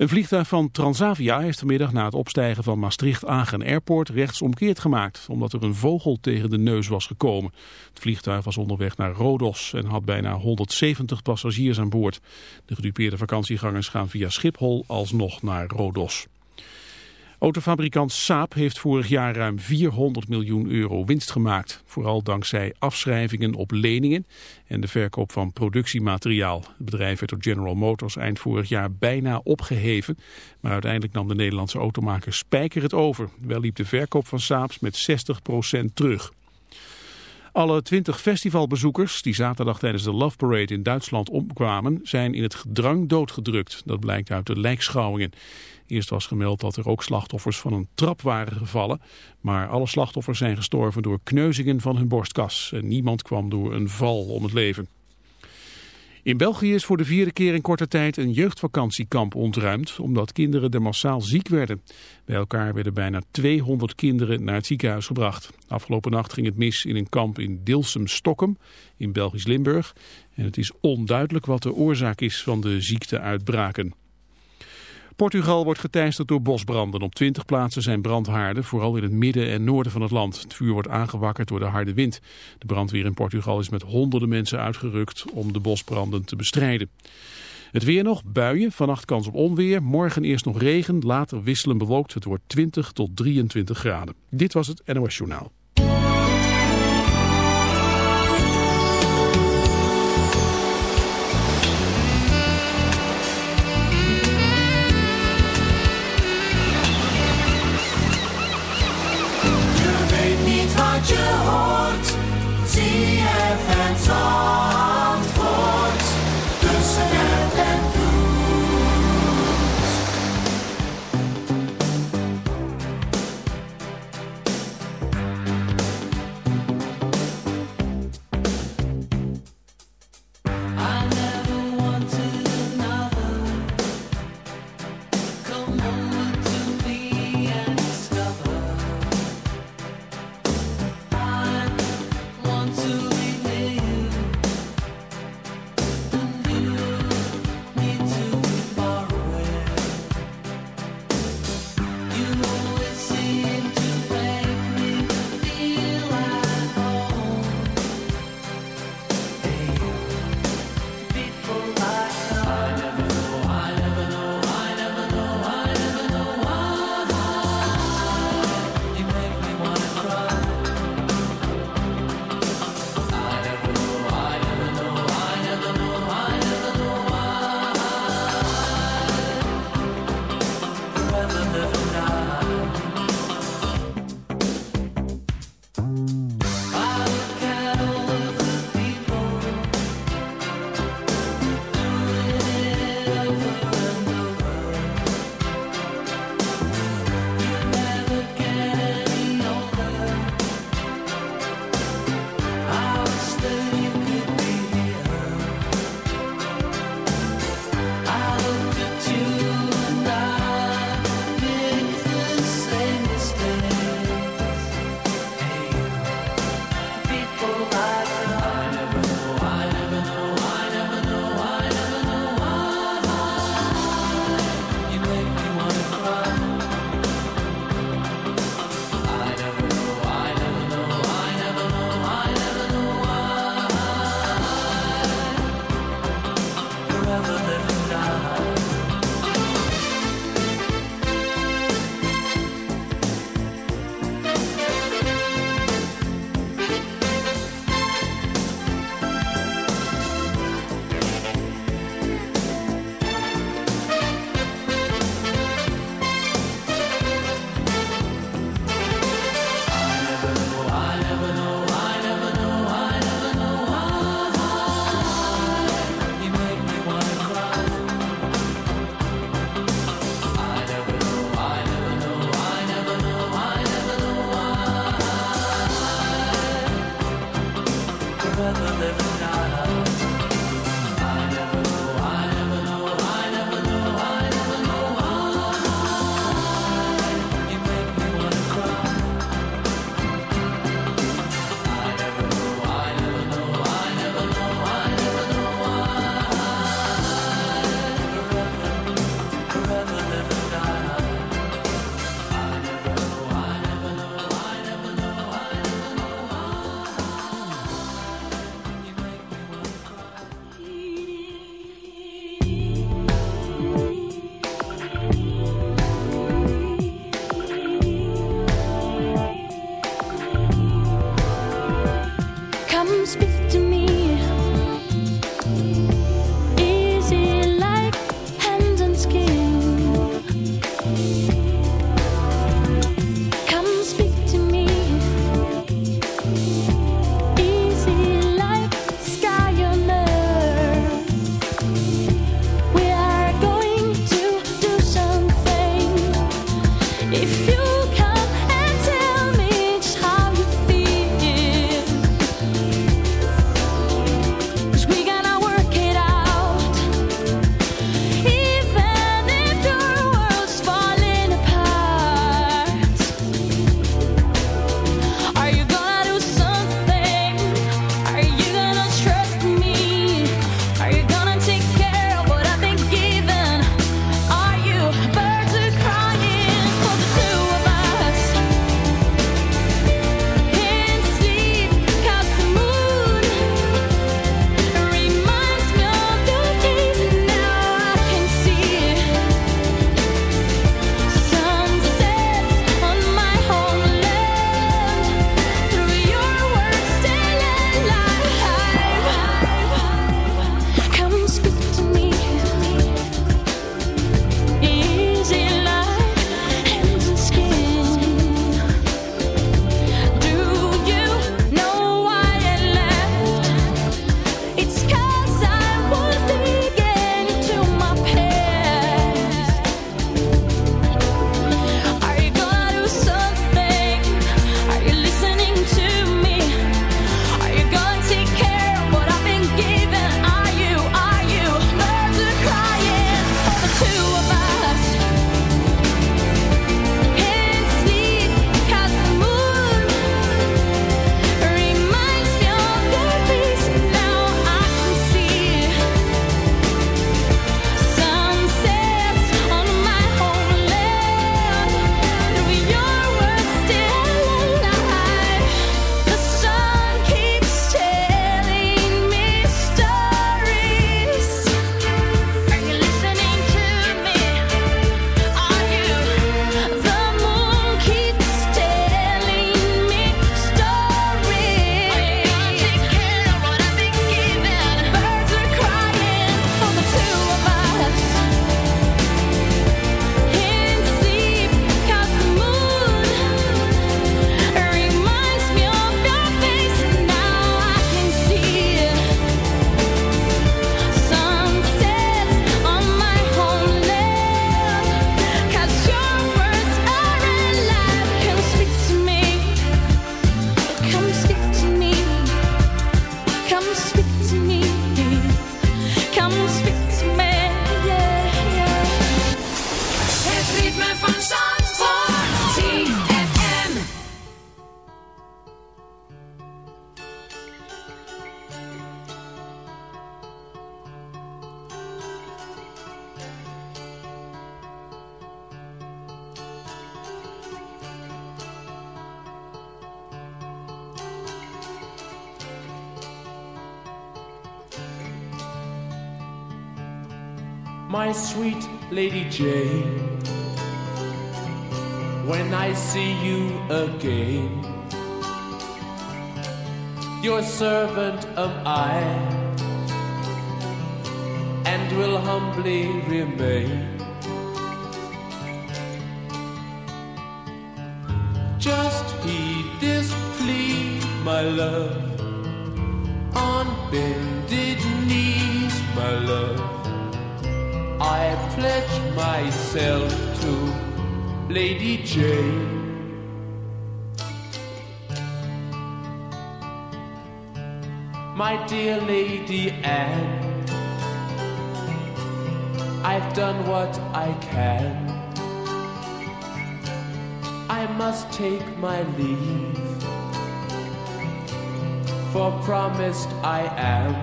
Een vliegtuig van Transavia is vanmiddag na het opstijgen van Maastricht-Agen Airport rechtsomkeerd gemaakt, omdat er een vogel tegen de neus was gekomen. Het vliegtuig was onderweg naar Rodos en had bijna 170 passagiers aan boord. De gedupeerde vakantiegangers gaan via Schiphol alsnog naar Rodos. Autofabrikant Saab heeft vorig jaar ruim 400 miljoen euro winst gemaakt. Vooral dankzij afschrijvingen op leningen en de verkoop van productiemateriaal. Het bedrijf werd door General Motors eind vorig jaar bijna opgeheven. Maar uiteindelijk nam de Nederlandse automaker Spijker het over. Wel liep de verkoop van Saabs met 60% terug. Alle 20 festivalbezoekers die zaterdag tijdens de Love Parade in Duitsland omkwamen zijn in het gedrang doodgedrukt. Dat blijkt uit de lijkschouwingen. Eerst was gemeld dat er ook slachtoffers van een trap waren gevallen. Maar alle slachtoffers zijn gestorven door kneuzingen van hun borstkas. En niemand kwam door een val om het leven. In België is voor de vierde keer in korte tijd een jeugdvakantiekamp ontruimd, omdat kinderen er massaal ziek werden. Bij elkaar werden bijna 200 kinderen naar het ziekenhuis gebracht. Afgelopen nacht ging het mis in een kamp in Dilsum-Stokkem in Belgisch Limburg. En het is onduidelijk wat de oorzaak is van de ziekteuitbraken. Portugal wordt geteisterd door bosbranden. Op 20 plaatsen zijn brandhaarden, vooral in het midden en noorden van het land. Het vuur wordt aangewakkerd door de harde wind. De brandweer in Portugal is met honderden mensen uitgerukt om de bosbranden te bestrijden. Het weer nog, buien, vannacht kans op onweer. Morgen eerst nog regen, later wisselen bewolkt. Het wordt 20 tot 23 graden. Dit was het NOS Journaal. You. bended knees, my love. I pledge myself to Lady Jane. My dear Lady Anne, I've done what I can. I must take my leave for promised I am.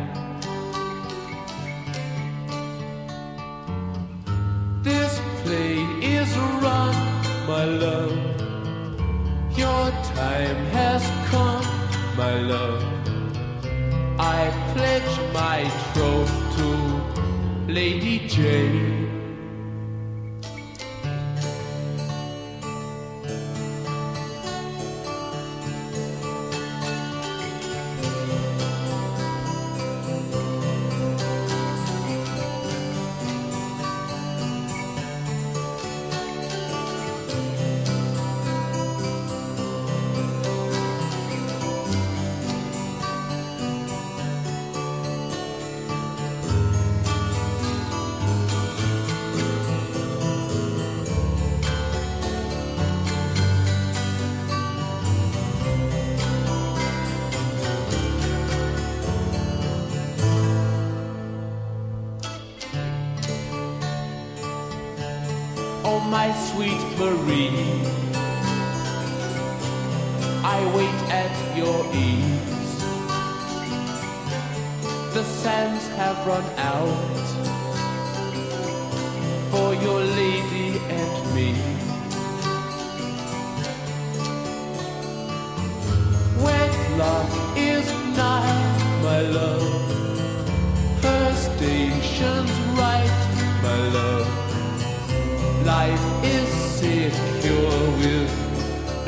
This play is run, my love. Your time has come, my love. I pledge my troth to Lady Jane.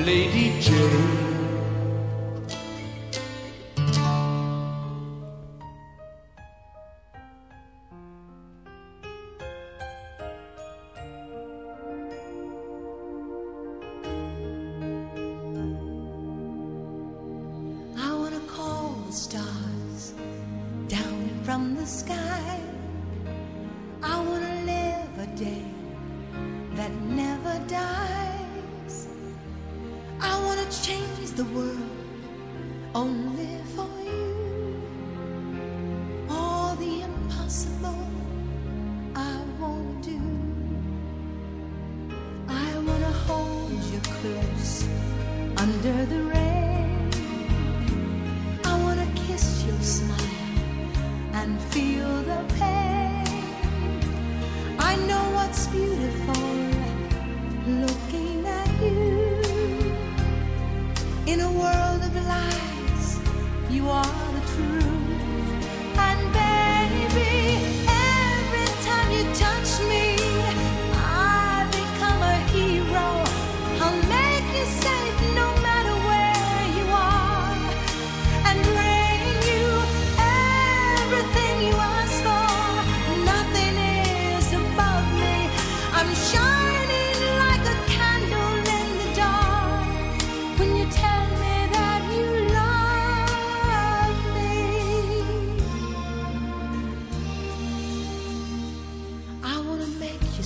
Lady Jane.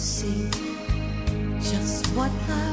see just what I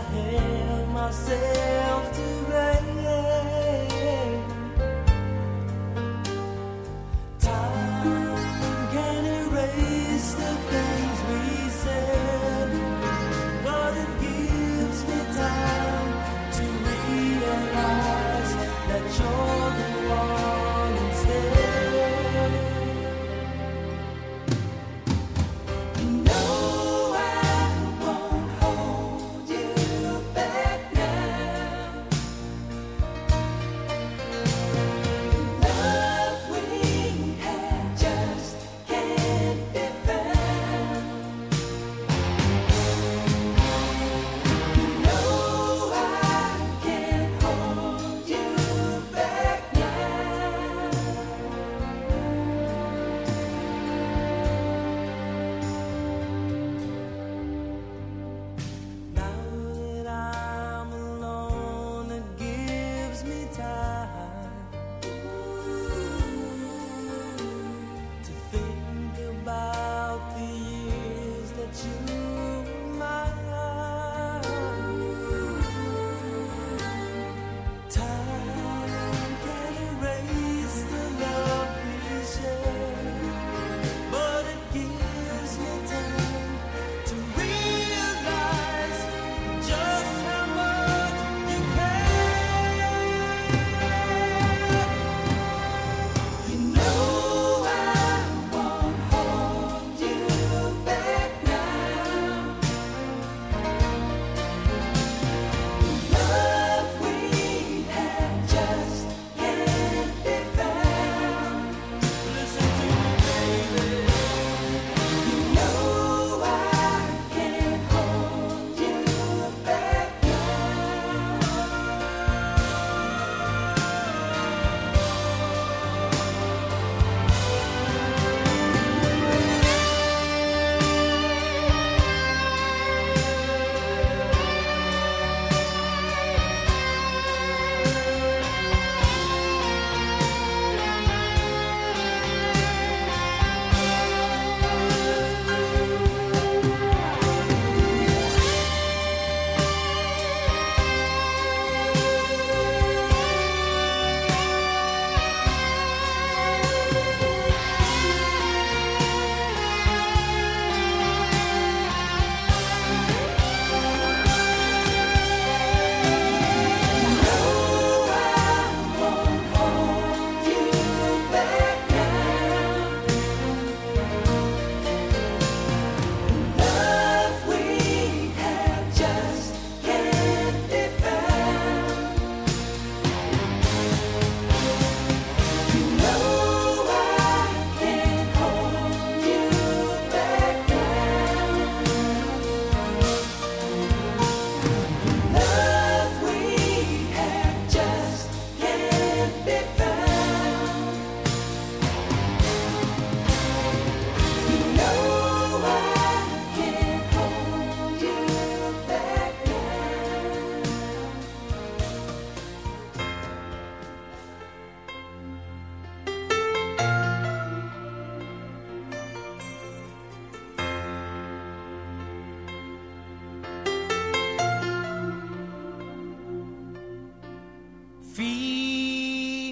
I held myself to blame.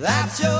That's your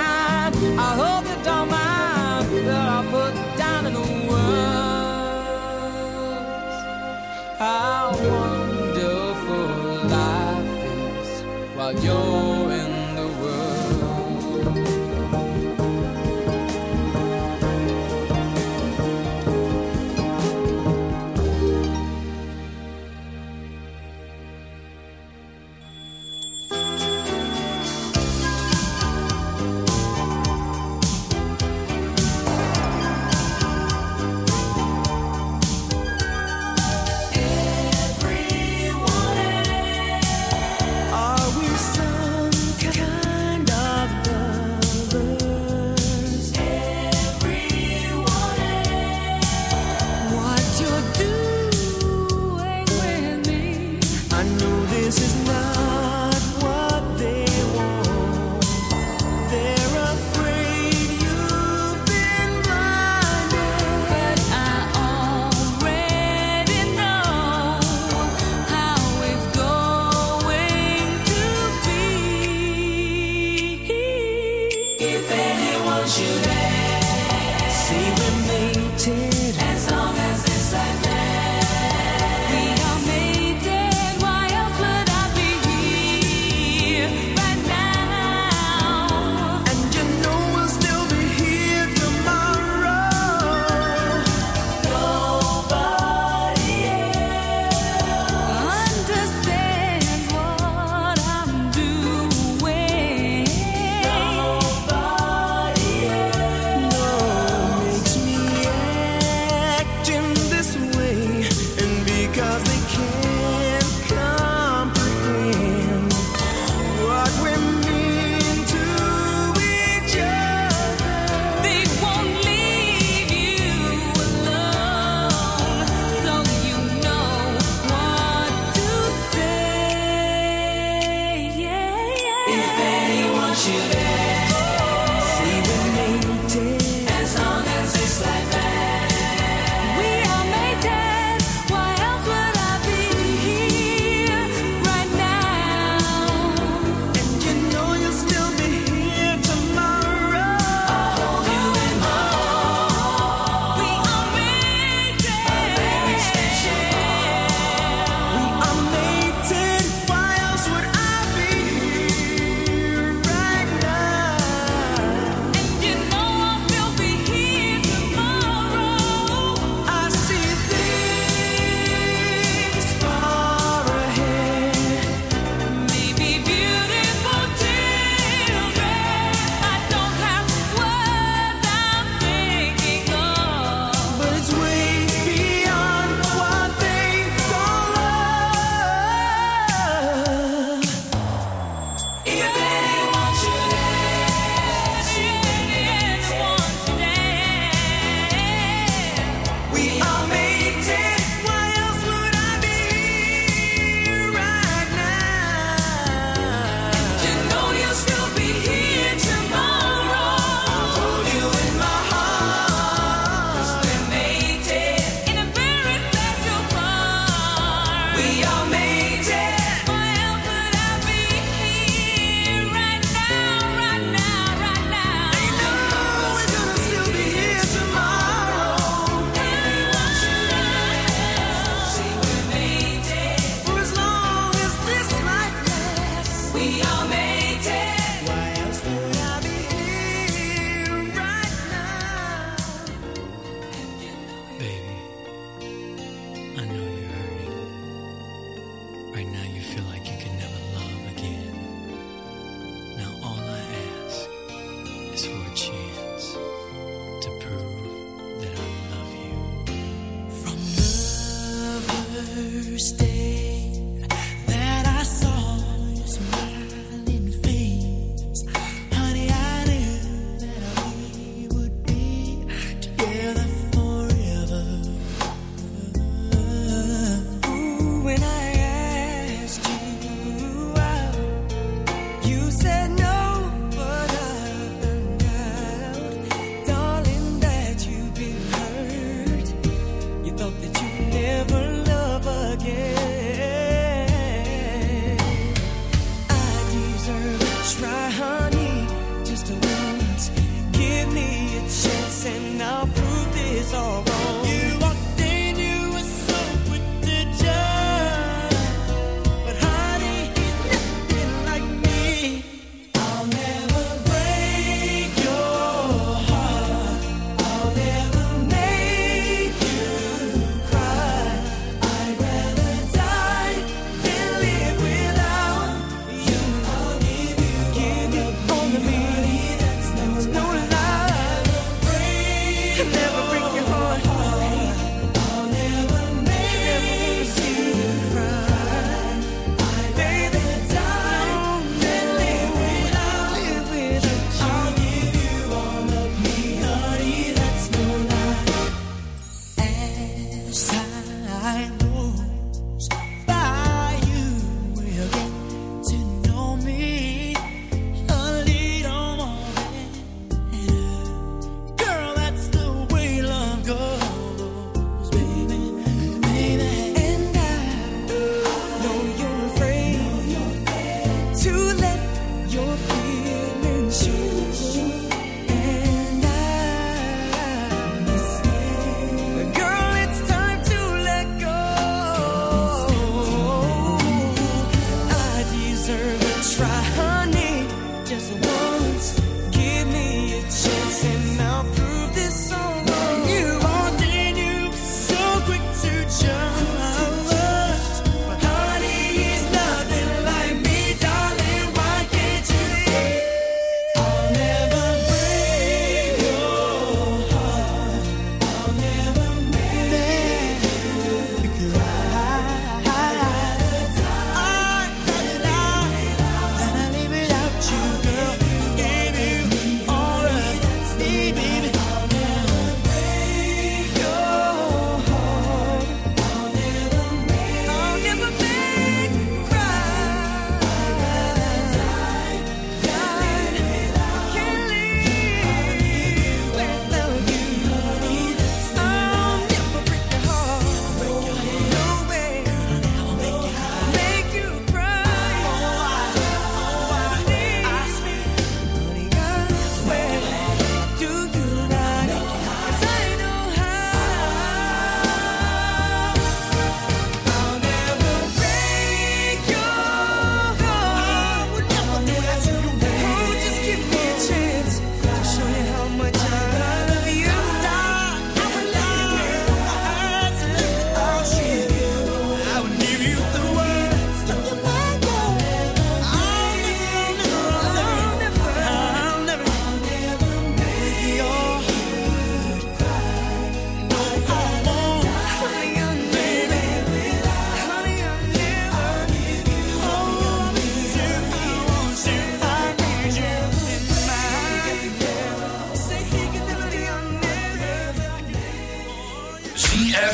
Dios.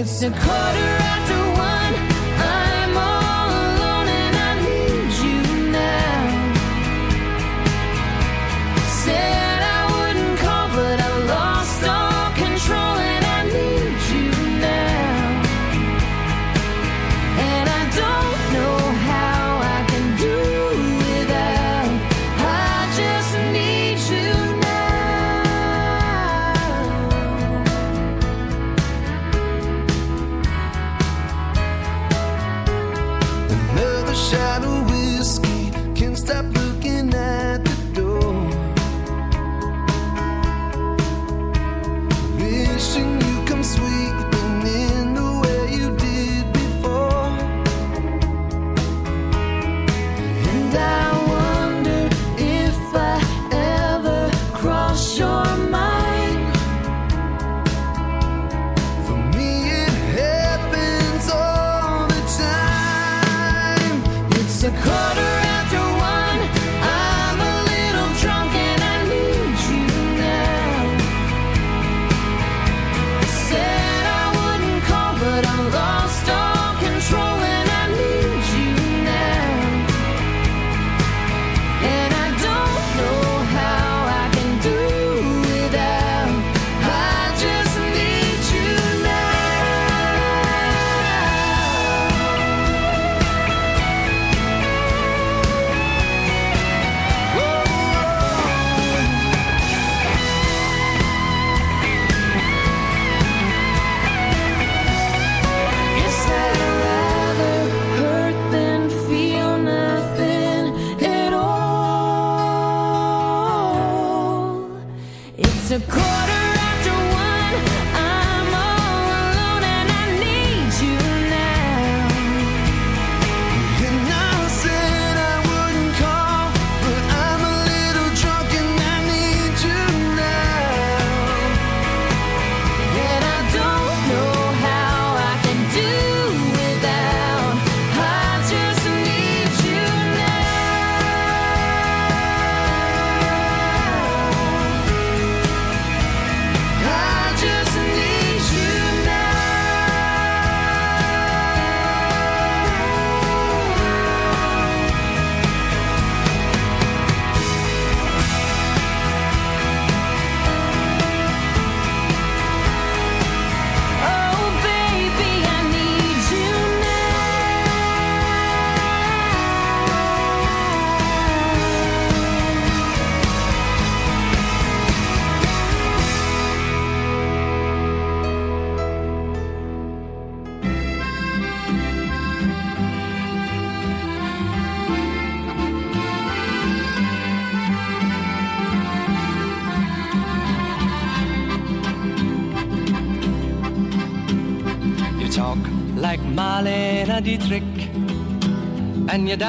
It's a quarter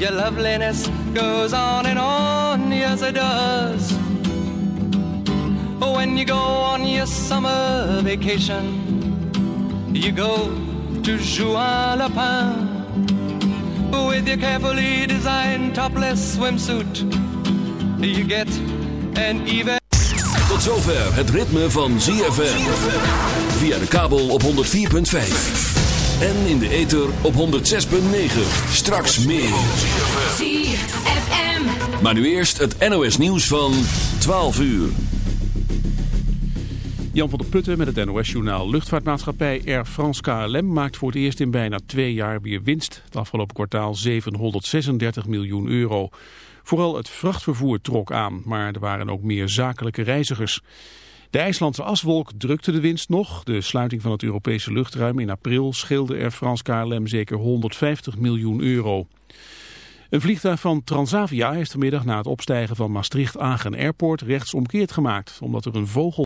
Your loveliness goes on and on, yes it does. When you go on your summer vacation, you go to Juan Lapin with your carefully designed topless swimsuit. You get an even. Tot zover het ritme van ZFM. Via de kabel op 104.5. En in de ether op 106.9. Straks meer. ZFM. Maar nu eerst het NOS nieuws van 12 uur. Jan van der Putten met het NOS-journaal. Luchtvaartmaatschappij Air France KLM maakt voor het eerst in bijna twee jaar weer winst. Het afgelopen kwartaal 736 miljoen euro. Vooral het vrachtvervoer trok aan, maar er waren ook meer zakelijke reizigers. De IJslandse aswolk drukte de winst nog. De sluiting van het Europese luchtruim in april scheelde Air France KLM zeker 150 miljoen euro. Een vliegtuig van Transavia is vanmiddag na het opstijgen van Maastricht-Agen Airport rechtsomkeerd gemaakt, omdat er een vogel